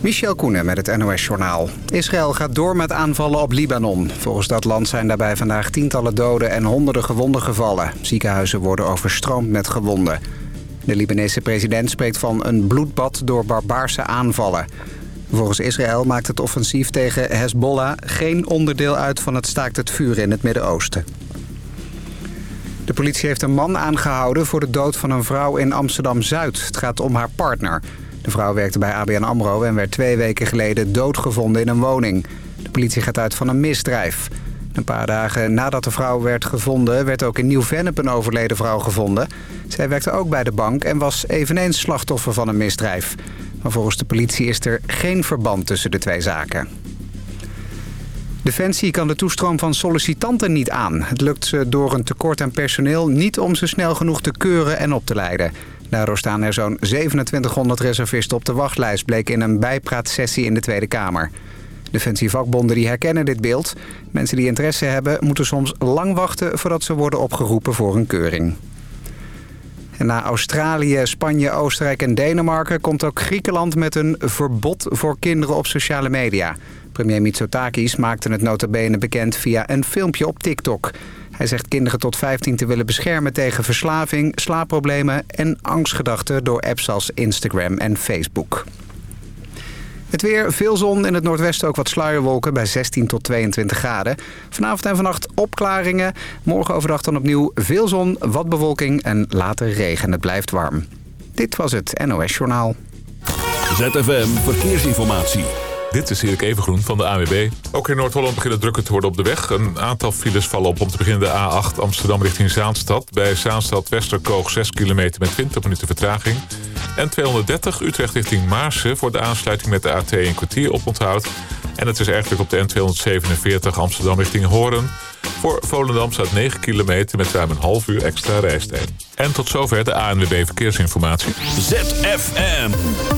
Michel Koenen met het NOS-journaal. Israël gaat door met aanvallen op Libanon. Volgens dat land zijn daarbij vandaag tientallen doden en honderden gewonden gevallen. Ziekenhuizen worden overstroomd met gewonden. De Libanese president spreekt van een bloedbad door barbaarse aanvallen. Volgens Israël maakt het offensief tegen Hezbollah geen onderdeel uit van het staakt het vuur in het Midden-Oosten. De politie heeft een man aangehouden voor de dood van een vrouw in Amsterdam-Zuid. Het gaat om haar partner. De vrouw werkte bij ABN AMRO en werd twee weken geleden doodgevonden in een woning. De politie gaat uit van een misdrijf. Een paar dagen nadat de vrouw werd gevonden... werd ook in Nieuw-Vennep een overleden vrouw gevonden. Zij werkte ook bij de bank en was eveneens slachtoffer van een misdrijf. Maar volgens de politie is er geen verband tussen de twee zaken. Defensie kan de toestroom van sollicitanten niet aan. Het lukt ze door een tekort aan personeel niet om ze snel genoeg te keuren en op te leiden. Daardoor staan er zo'n 2700 reservisten op de wachtlijst... bleek in een bijpraatsessie in de Tweede Kamer. Defensievakbonden die herkennen dit beeld. Mensen die interesse hebben moeten soms lang wachten... voordat ze worden opgeroepen voor een keuring. En na Australië, Spanje, Oostenrijk en Denemarken... komt ook Griekenland met een verbod voor kinderen op sociale media. Premier Mitsotakis maakte het notabene bekend via een filmpje op TikTok... Hij zegt kinderen tot 15 te willen beschermen tegen verslaving, slaapproblemen en angstgedachten door apps als Instagram en Facebook. Het weer, veel zon, in het noordwesten ook wat sluierwolken bij 16 tot 22 graden. Vanavond en vannacht opklaringen. Morgen overdag dan opnieuw veel zon, wat bewolking en later regen. Het blijft warm. Dit was het NOS Journaal. ZFM Verkeersinformatie. Dit is Erik Evengroen van de AWB. Ook in Noord-Holland beginnen drukker te worden op de weg. Een aantal files vallen op om te beginnen de A8 Amsterdam richting Zaanstad. Bij Zaanstad Westerkoog 6 kilometer met 20 minuten vertraging. En 230 Utrecht richting Maarsen voor de aansluiting met de A2 een kwartier op onthoud. En het is eigenlijk op de N247 Amsterdam richting Hoorn. Voor Volendam staat 9 kilometer met ruim een half uur extra reistijd. En tot zover de ANWB Verkeersinformatie. ZFM.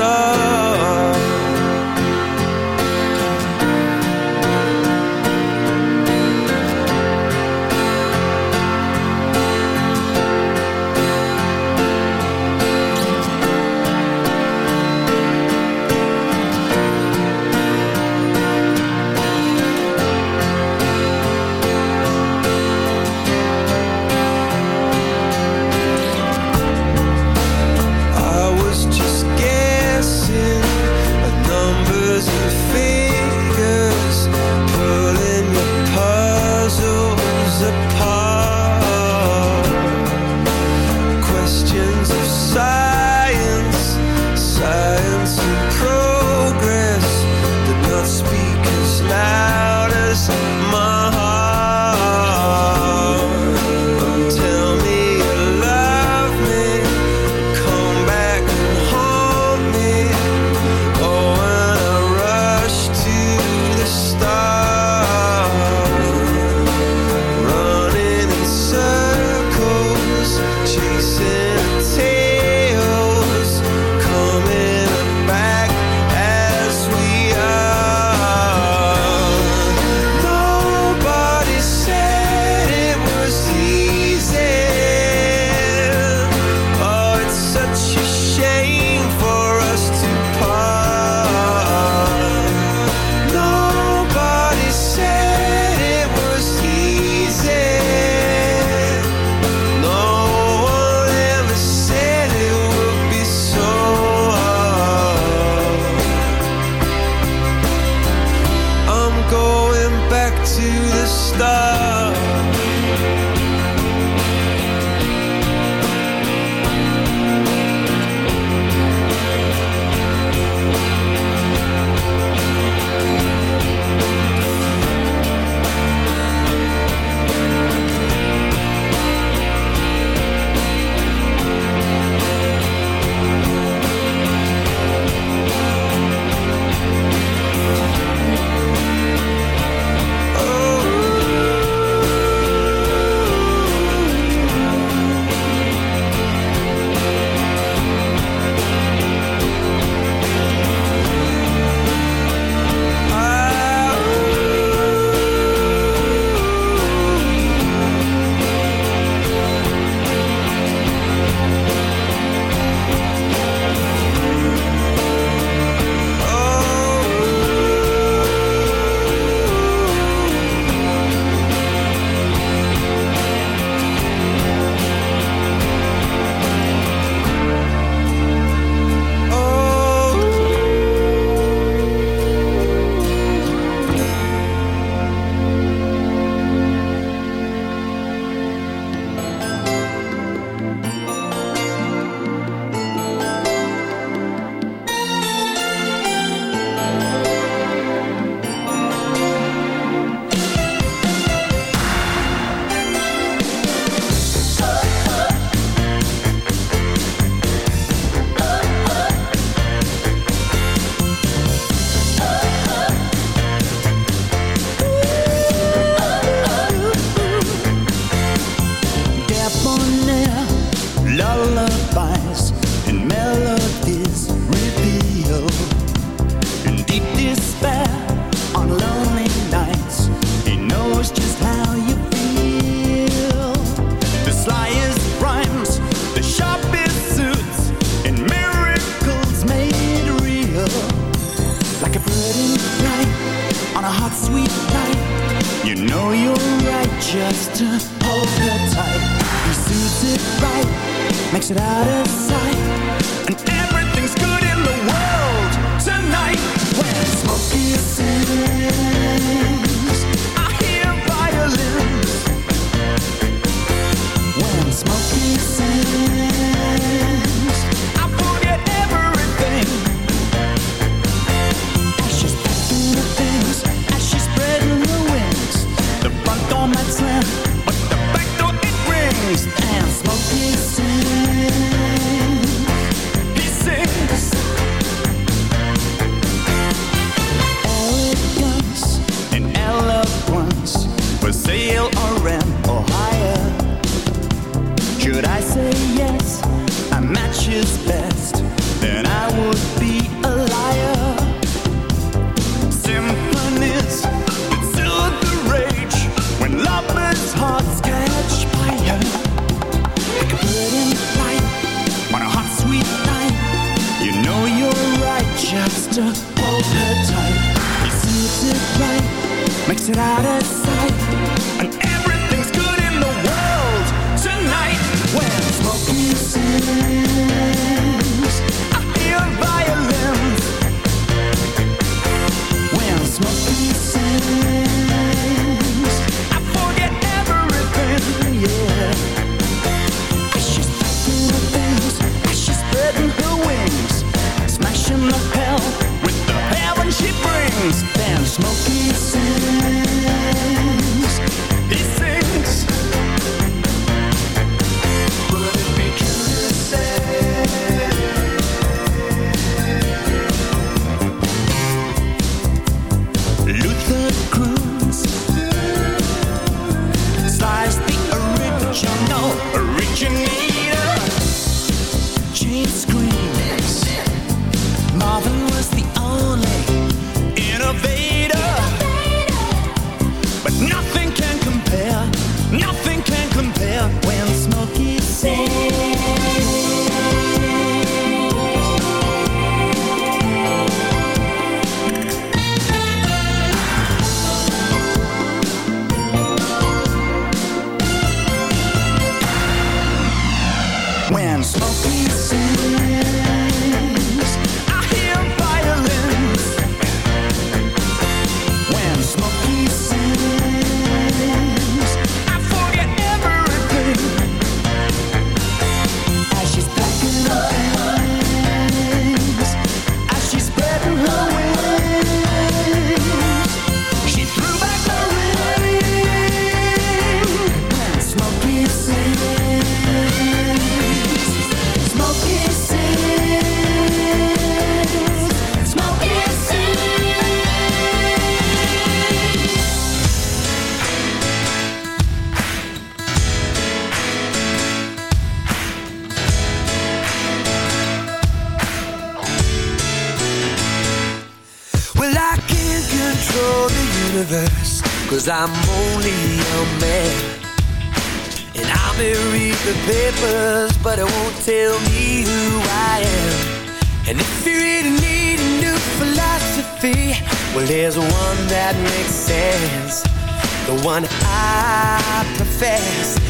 The makes one I profess.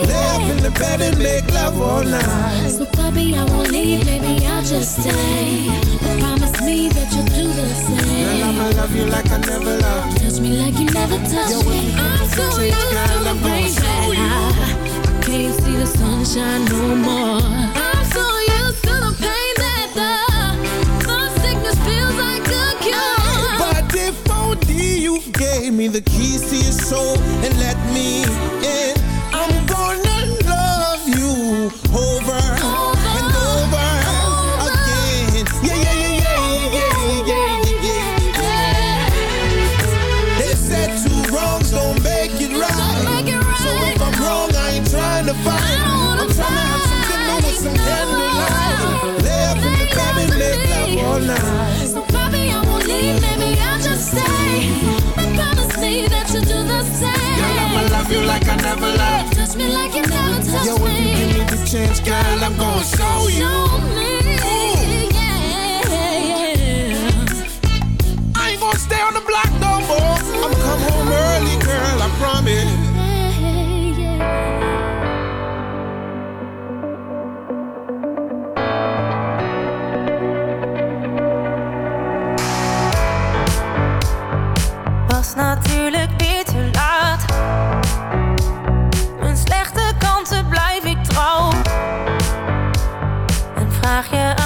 up in the bed and make love all night. So puppy, I won't leave, maybe I'll just stay. But promise me that you'll do the same. Girl, I'ma love you like I never loved. Touch me like you never touched me. I'm so used to the rain that I can't see the sunshine no more. I'm so used to the pain that the love sickness feels like a cure. But if only you gave me the keys to your soul and let me Feel like I never loved. Touch me like you never touched Yo, if you give me the chance, girl, I'm gonna show you. Show me. Ooh. Yeah, yeah. I ain't gonna stay on the block no more. I'm Mag je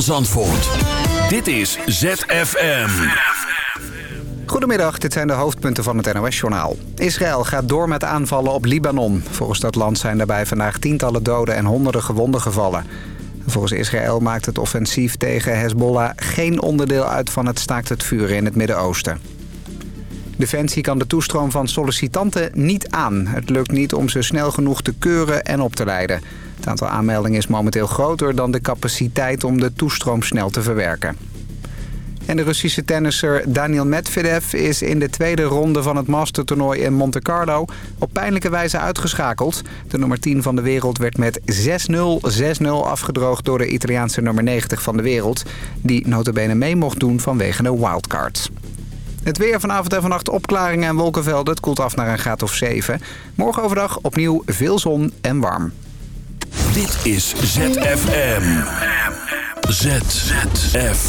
Zandvoort. Dit is ZFM. Goedemiddag, dit zijn de hoofdpunten van het NOS-journaal. Israël gaat door met aanvallen op Libanon. Volgens dat land zijn daarbij vandaag tientallen doden en honderden gewonden gevallen. Volgens Israël maakt het offensief tegen Hezbollah geen onderdeel uit van het staakt het vuren in het Midden-Oosten. Defensie kan de toestroom van sollicitanten niet aan. Het lukt niet om ze snel genoeg te keuren en op te leiden. Het aantal aanmeldingen is momenteel groter dan de capaciteit om de toestroom snel te verwerken. En de Russische tennisser Daniel Medvedev is in de tweede ronde van het Mastertoernooi in Monte Carlo op pijnlijke wijze uitgeschakeld. De nummer 10 van de wereld werd met 6-0, 6-0 afgedroogd door de Italiaanse nummer 90 van de wereld. Die notabene mee mocht doen vanwege een wildcard. Het weer vanavond en vannacht opklaringen en wolkenvelden. Het koelt af naar een graad of 7. Morgen overdag opnieuw veel zon en warm. Dit is ZFM. ZFM.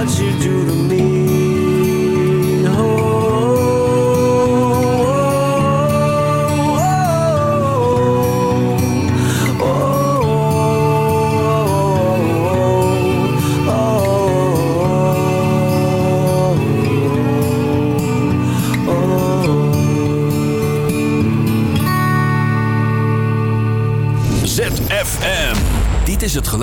What you do to me.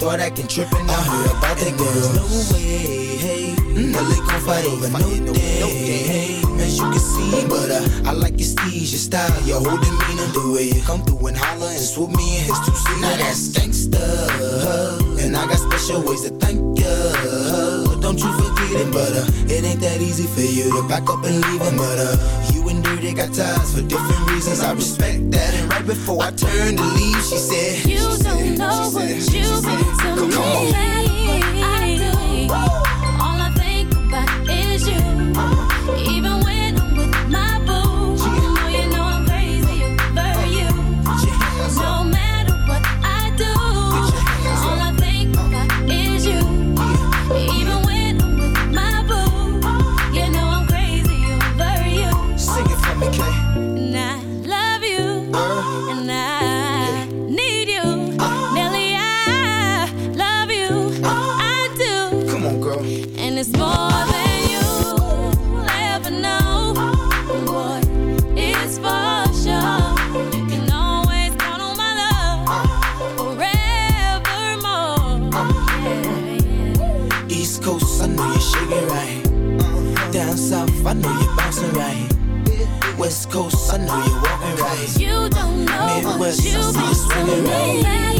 start acting trippin'. I heard about that girl. No way, hey. Mm-hmm. Well, they gon' fight over no day, hey. As you can see, mm. but uh, I like your steez, your style, your whole demeanor, the way you come through and holler and swoop me in his two seat. Now that's gangsta, and I got special ways to thank ya. Don't you forget it, but uh, it ain't that easy for you to back up and leave him, but uh, got ties for different reasons. I respect that. And right before I turned to leave, she said, You she don't said, know what said, you want to me. I do, all I think about is you. Even when 'Cause You be swimming me.